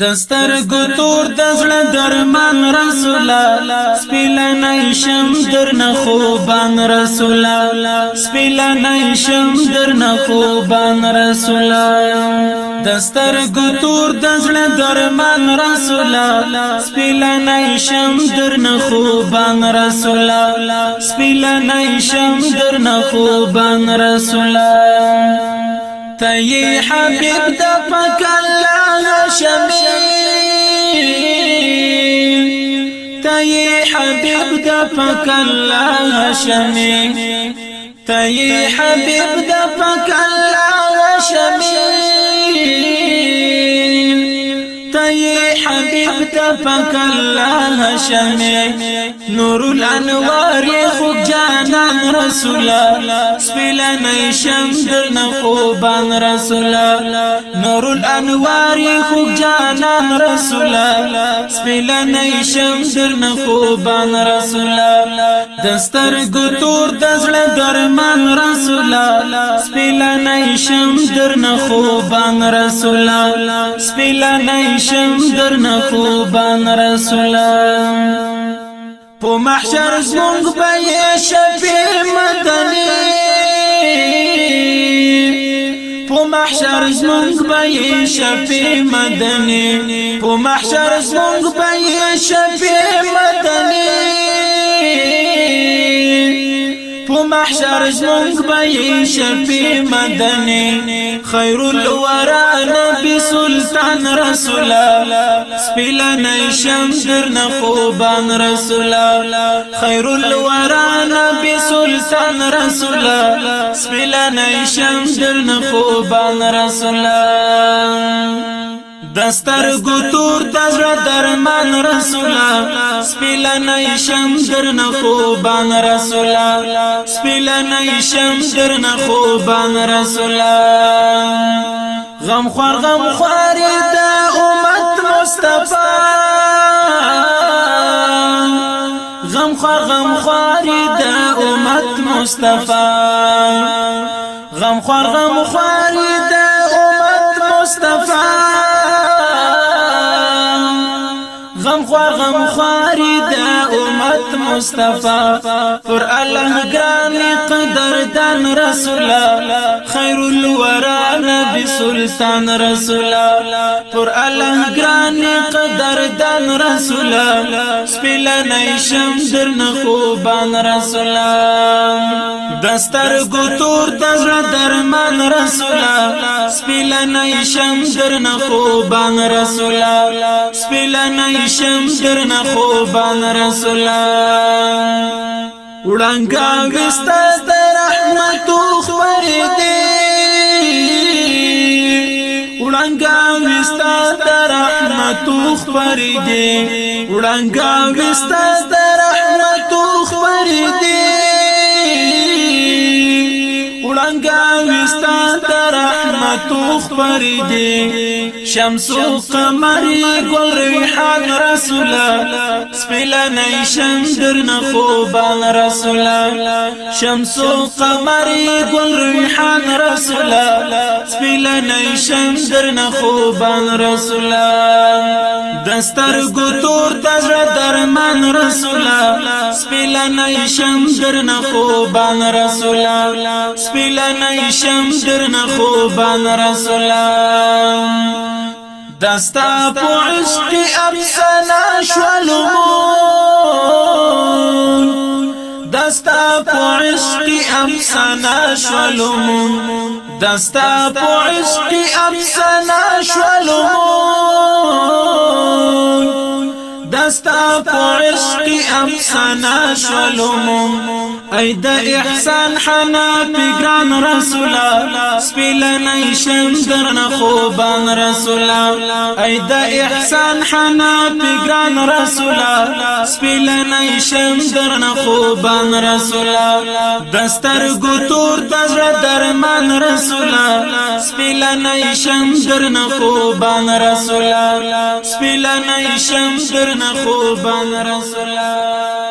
دستر ګتور د زړه درمان رسول سپیل نه شم درن خوبان رسول سپیل نه شم درن خوبان رسول دستر ګتور د زړه درمان رسول سپیل نه شم درن خوبان رسول سپیل نه شم درن خوبان رسول تي حبيب دفك الله شميل تي حبيب دفك الله شميل تي حبيب دفك الله شميل یې حبیب ته پکلا شمع نور الانوار خو جانان رسول سپلن شمع د نقوبان رسول نور الانوار خو جانان رسول سپلن شمع د نقوبان رسول دستر ګتور دزړه درمان رسول سپلن شمع د نقوبان رسول سپلن شمع شم در نخوبان رسولان په محشر زمونږ به شفیع مدني په محشر زمونږ به شفیع مدني په محشر زمونږ به شفیع مدني محشر زمونږ به شفیع مدني خير الورى نبي سلطان رسولا سپیلا نشم در نخوبان رسولا خير الورى نبي سلطان رسولا سپیلا نشم در نخوبان رسولا دستر ګتور تزړه درمان رسولا سپیل نه شم درن خوبان رسولا سپیل نه شم درن خوبان رسولا غم خور غم خور د امت مصطفی غم خور غم خور د امت مصطفی غم خور غم خور د امت مصطفی غم خو غم خواری دا امت مصطفی پر الله قدر دان رسول خیر الورا نبی سلطان رسول پر الله قدر دان رسول سپیل نیشم درن خوبان رسول دستر ګتور تزړ درمان رسولا سپیل نه شم درن خوبان رسولا سپیل نه شم درن خوبان رسولا وړانګا وستا در رحمت خو دې وړانګا وستا در رحمت خو دې وړانګا وستا مخبر دی شمس و قمر گل ریحان رسولا سپیلا نیشن درن خوبان رسولا شمس و قمر گل ریحان رسولا سپیلا نیشن درن خوبان رسولا دستر گتور تزر درمان رسولا سپیلن ایشم درن خوبان رسولا سپیلن ایشم درن خوبان رسولا دستا پو عشق افسنا شلمون دستا پو عشق افسنا شلمون دستا پو عشق افسنا شلمون ستا په عشق افسانه شلوم ايدا احسان حنا پیغام رسولا سپیل نه درنا خوبان رسولا ايدا احسان حنا پیغام رسولا سپیل نه درنا خوبان رسولا دستر غتور دزر درمان رسولا سپیل نه درنا خوبان رسولا سپیل نه درنا خوبان رسولا